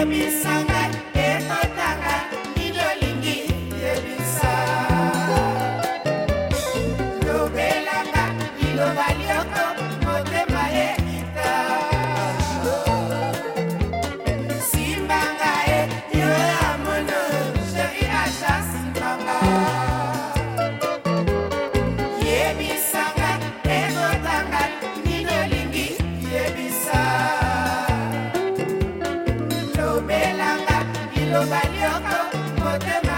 yebisanga ekotanga nini olingi yebisa lobelanga liloba elobali oko motema